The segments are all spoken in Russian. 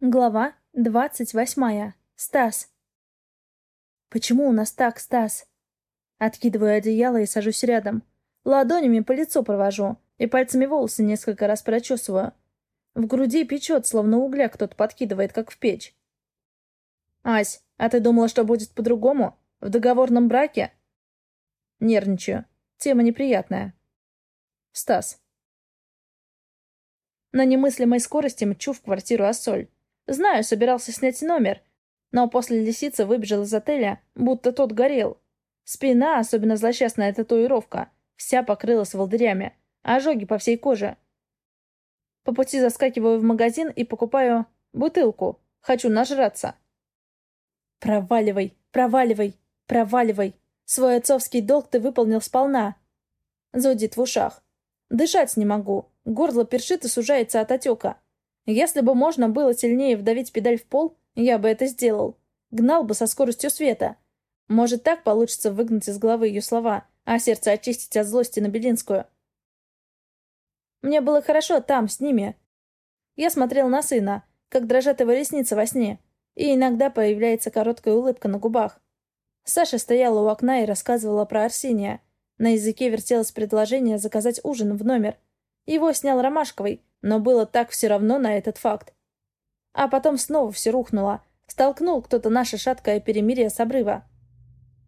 Глава двадцать восьмая. Стас. «Почему у нас так, Стас?» Откидываю одеяло и сажусь рядом. Ладонями по лицу провожу и пальцами волосы несколько раз прочесываю. В груди печет, словно угля кто-то подкидывает, как в печь. «Ась, а ты думала, что будет по-другому? В договорном браке?» Нервничаю. Тема неприятная. Стас. На немыслимой скорости мчу в квартиру Ассоль. Знаю, собирался снять номер, но после лисицы выбежал из отеля, будто тот горел. Спина, особенно злосчастная татуировка, вся покрылась волдырями, ожоги по всей коже. По пути заскакиваю в магазин и покупаю бутылку. Хочу нажраться. Проваливай, проваливай, проваливай. Свой отцовский долг ты выполнил сполна. Зудит в ушах. Дышать не могу. Горло першит и сужается от отека. Если бы можно было сильнее вдавить педаль в пол, я бы это сделал. Гнал бы со скоростью света. Может, так получится выгнать из головы ее слова, а сердце очистить от злости на Белинскую. Мне было хорошо там, с ними. Я смотрел на сына, как дрожат его ресницы во сне, и иногда появляется короткая улыбка на губах. Саша стояла у окна и рассказывала про Арсения. На языке вертелось предложение заказать ужин в номер. Его снял Ромашковый, но было так все равно на этот факт. А потом снова все рухнуло. Столкнул кто-то наше шаткое перемирие с обрыва.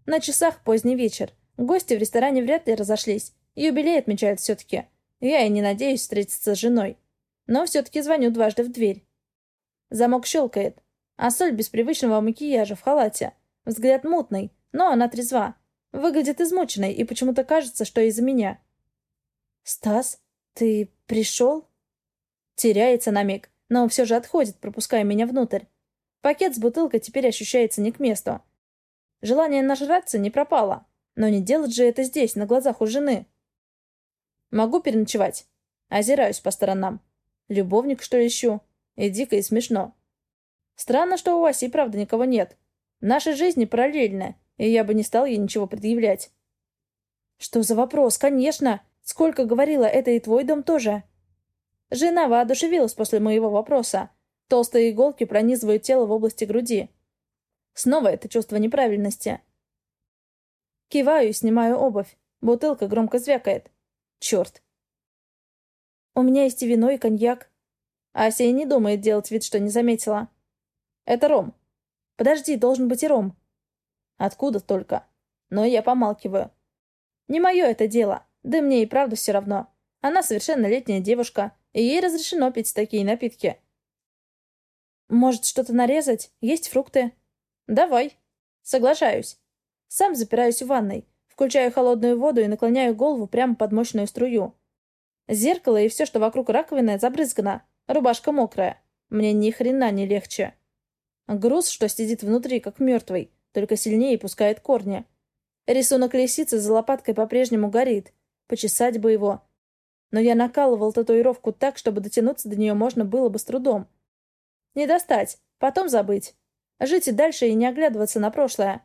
На часах поздний вечер. Гости в ресторане вряд ли разошлись. Юбилей отмечают все-таки. Я и не надеюсь встретиться с женой. Но все-таки звоню дважды в дверь. Замок щелкает. А соль без привычного макияжа в халате. Взгляд мутный, но она трезва. Выглядит измученной, и почему-то кажется, что из-за меня. «Стас, ты пришел?» Теряется на миг, но все же отходит, пропуская меня внутрь. Пакет с бутылкой теперь ощущается не к месту. Желание нажраться не пропало, но не делать же это здесь, на глазах у жены. Могу переночевать? Озираюсь по сторонам. Любовник, что ищу? И дико, и смешно. Странно, что у Васи и правда никого нет. Наши жизни параллельны, и я бы не стал ей ничего предъявлять. Что за вопрос? Конечно! Сколько говорила, это и твой дом тоже. Жена воодушевилась после моего вопроса. Толстые иголки пронизывают тело в области груди. Снова это чувство неправильности. Киваю и снимаю обувь. Бутылка громко звякает. Черт. У меня есть и вино, и коньяк. Ася не думает делать вид, что не заметила. Это ром. Подожди, должен быть и ром. Откуда только? Но я помалкиваю. Не мое это дело. Да мне и правда все равно. Она совершеннолетняя девушка и ей разрешено пить такие напитки. Может, что-то нарезать? Есть фрукты? Давай. Соглашаюсь. Сам запираюсь в ванной, включаю холодную воду и наклоняю голову прямо под мощную струю. Зеркало и все, что вокруг раковины, забрызгано. Рубашка мокрая. Мне ни хрена не легче. Груз, что сидит внутри, как мертвый, только сильнее пускает корни. Рисунок лисицы за лопаткой по-прежнему горит. Почесать бы его, но я накалывал татуировку так, чтобы дотянуться до нее можно было бы с трудом. Не достать, потом забыть. Жить и дальше и не оглядываться на прошлое.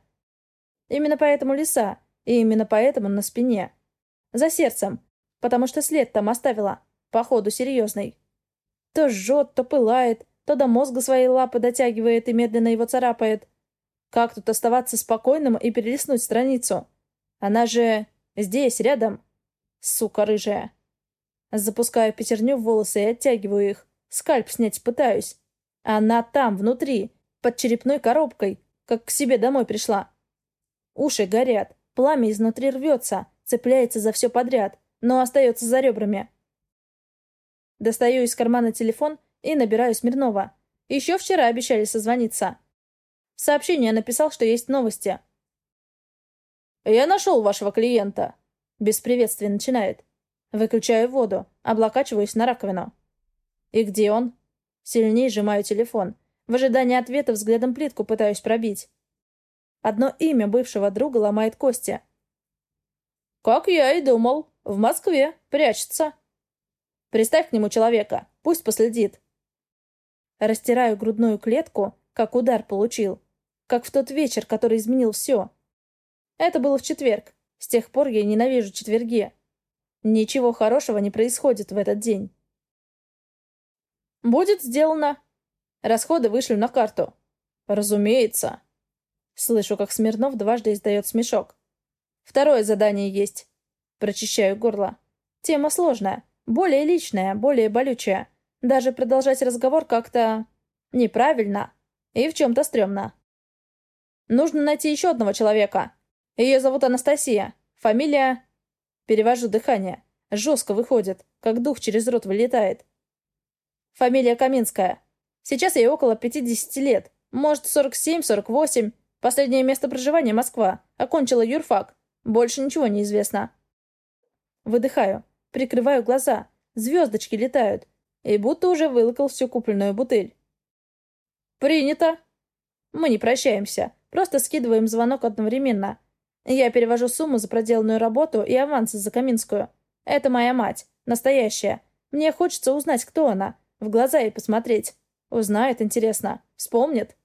Именно поэтому лиса, и именно поэтому на спине. За сердцем, потому что след там оставила, походу серьезный. То жжет, то пылает, то до мозга свои лапы дотягивает и медленно его царапает. Как тут оставаться спокойным и перелистнуть страницу? Она же здесь, рядом. Сука рыжая. Запускаю пятерню в волосы и оттягиваю их. Скальп снять пытаюсь. Она там, внутри, под черепной коробкой, как к себе домой пришла. Уши горят, пламя изнутри рвется, цепляется за все подряд, но остается за ребрами. Достаю из кармана телефон и набираю Смирнова. Еще вчера обещали созвониться. Сообщение написал, что есть новости. «Я нашел вашего клиента», — без приветствия начинает. Выключаю воду, облокачиваюсь на раковину. «И где он?» Сильнее сжимаю телефон. В ожидании ответа взглядом плитку пытаюсь пробить. Одно имя бывшего друга ломает кости. «Как я и думал. В Москве. Прячется». «Приставь к нему человека. Пусть последит». Растираю грудную клетку, как удар получил. Как в тот вечер, который изменил все. Это было в четверг. С тех пор я ненавижу четверги. Ничего хорошего не происходит в этот день. «Будет сделано!» Расходы вышлю на карту. Разумеется. Слышу, как Смирнов дважды издает смешок. Второе задание есть. Прочищаю горло. Тема сложная, более личная, более болючая. Даже продолжать разговор как-то... неправильно. И в чем-то стрёмно. Нужно найти еще одного человека. Ее зовут Анастасия. Фамилия... Перевожу дыхание. Жестко выходит, как дух через рот вылетает. Фамилия Каминская. Сейчас ей около 50 лет. Может, 47-48. Последнее место проживания — Москва. Окончила юрфак. Больше ничего не известно. Выдыхаю. Прикрываю глаза. Звездочки летают. И будто уже вылокал всю купленную бутыль. «Принято!» Мы не прощаемся. Просто скидываем звонок одновременно. Я перевожу сумму за проделанную работу и аванс за Каминскую. Это моя мать. Настоящая. Мне хочется узнать, кто она. В глаза ей посмотреть. Узнает, интересно. Вспомнит.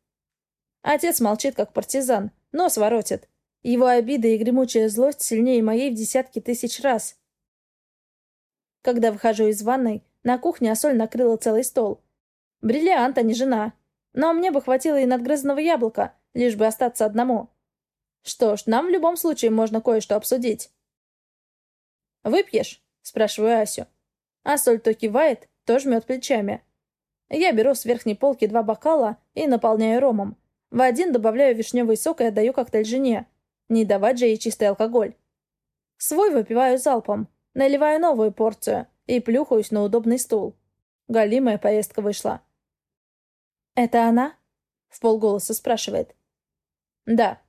Отец молчит, как партизан. Нос воротит. Его обида и гремучая злость сильнее моей в десятки тысяч раз. Когда выхожу из ванной, на кухне Асоль накрыла целый стол. Бриллиант, а не жена. Но мне бы хватило и надгрызанного яблока, лишь бы остаться одному. Что ж, нам в любом случае можно кое-что обсудить. «Выпьешь?» — спрашиваю Асю. Асоль то кивает, то жмет плечами. Я беру с верхней полки два бокала и наполняю ромом. В один добавляю вишневый сок и отдаю коктейль жене. Не давать же ей чистый алкоголь. Свой выпиваю залпом, наливаю новую порцию и плюхаюсь на удобный стул. Галимая поездка вышла. «Это она?» — в полголоса спрашивает. «Да».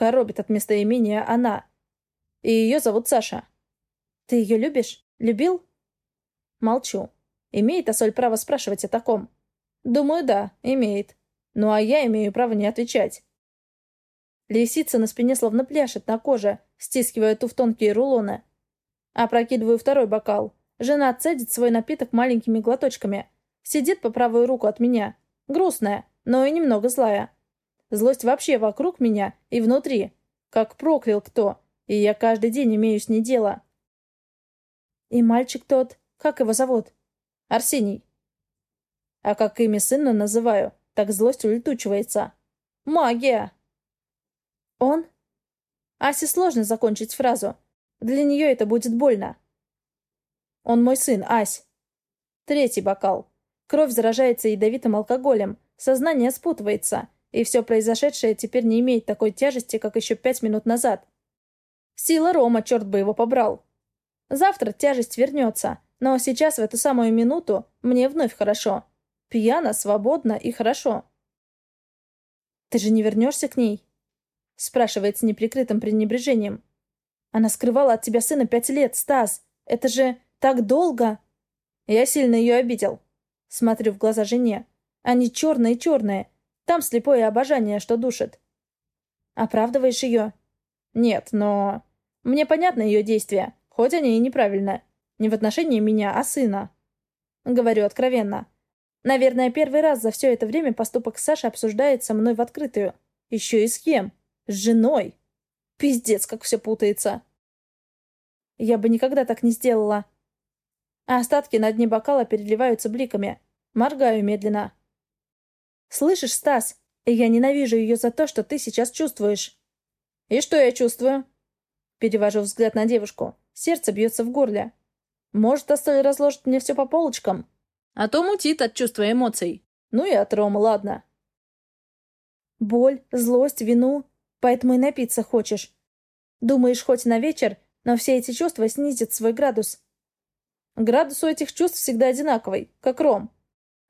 Коробит от местоимения «она». И ее зовут Саша. «Ты ее любишь? Любил?» Молчу. Имеет Асоль право спрашивать о таком? Думаю, да, имеет. Ну а я имею право не отвечать. Лисица на спине словно пляшет на коже, стискивая ту в тонкие рулоны. Опрокидываю второй бокал. Жена цедит свой напиток маленькими глоточками. Сидит по правую руку от меня. Грустная, но и немного злая. Злость вообще вокруг меня и внутри. Как проклял кто. И я каждый день имею с ней дело. И мальчик тот, как его зовут? Арсений. А как имя сына называю, так злость улетучивается. Магия! Он? Асе сложно закончить фразу. Для нее это будет больно. Он мой сын, Ась. Третий бокал. Кровь заражается ядовитым алкоголем, сознание спутывается, и все произошедшее теперь не имеет такой тяжести, как еще пять минут назад. Сила Рома, черт бы его побрал. Завтра тяжесть вернется, но сейчас, в эту самую минуту, мне вновь хорошо. Пьяно, свободно и хорошо. «Ты же не вернешься к ней?» спрашивает с неприкрытым пренебрежением. «Она скрывала от тебя сына пять лет, Стас. Это же так долго!» Я сильно ее обидел. Смотрю в глаза жене. Они черные-черные. Там слепое обожание, что душит. Оправдываешь ее? Нет, но... Мне понятны ее действия, хоть они и неправильные. Не в отношении меня, а сына. Говорю откровенно. Наверное, первый раз за все это время поступок Саши обсуждается мной в открытую. Еще и с кем? С женой. Пиздец, как все путается. Я бы никогда так не сделала. Остатки на дне бокала переливаются бликами. Моргаю медленно. «Слышишь, Стас, я ненавижу ее за то, что ты сейчас чувствуешь». «И что я чувствую?» Перевожу взгляд на девушку. Сердце бьется в горле. Может, Астель разложит мне все по полочкам? А то мутит от чувства эмоций. Ну и от Рома, ладно. Боль, злость, вину. Поэтому и напиться хочешь. Думаешь, хоть на вечер, но все эти чувства снизят свой градус. Градус у этих чувств всегда одинаковый, как ром.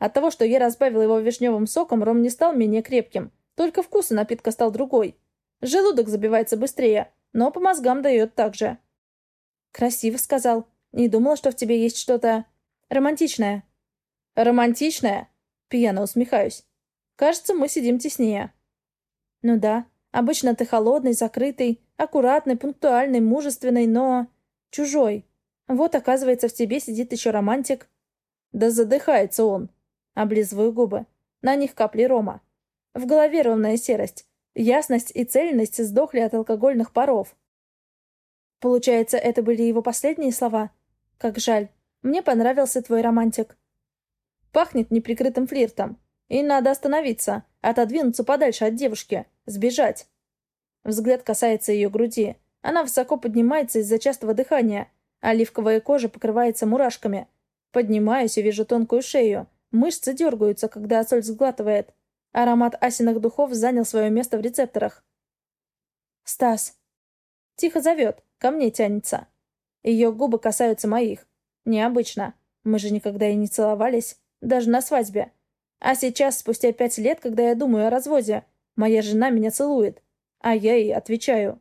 От того, что я разбавил его вишневым соком, ром не стал менее крепким. Только вкус у напитка стал другой. Желудок забивается быстрее, но по мозгам дает так же. «Красиво», — сказал. Не думала, что в тебе есть что-то... романтичное». «Романтичное?» Пьяно усмехаюсь. «Кажется, мы сидим теснее». «Ну да. Обычно ты холодный, закрытый, аккуратный, пунктуальный, мужественный, но... чужой. Вот, оказывается, в тебе сидит еще романтик». «Да задыхается он!» Облизываю губы. На них капли рома. В голове ровная серость. Ясность и цельность сдохли от алкогольных паров. Получается, это были его последние слова? Как жаль. Мне понравился твой романтик. Пахнет неприкрытым флиртом. И надо остановиться, отодвинуться подальше от девушки, сбежать. Взгляд касается ее груди. Она высоко поднимается из-за частого дыхания. Оливковая кожа покрывается мурашками. Поднимаюсь и вижу тонкую шею. Мышцы дергаются, когда Асоль сглатывает. Аромат асиных духов занял свое место в рецепторах. «Стас!» Тихо зовет, ко мне тянется. Ее губы касаются моих. Необычно. Мы же никогда и не целовались. Даже на свадьбе. А сейчас, спустя пять лет, когда я думаю о разводе, моя жена меня целует. А я ей отвечаю.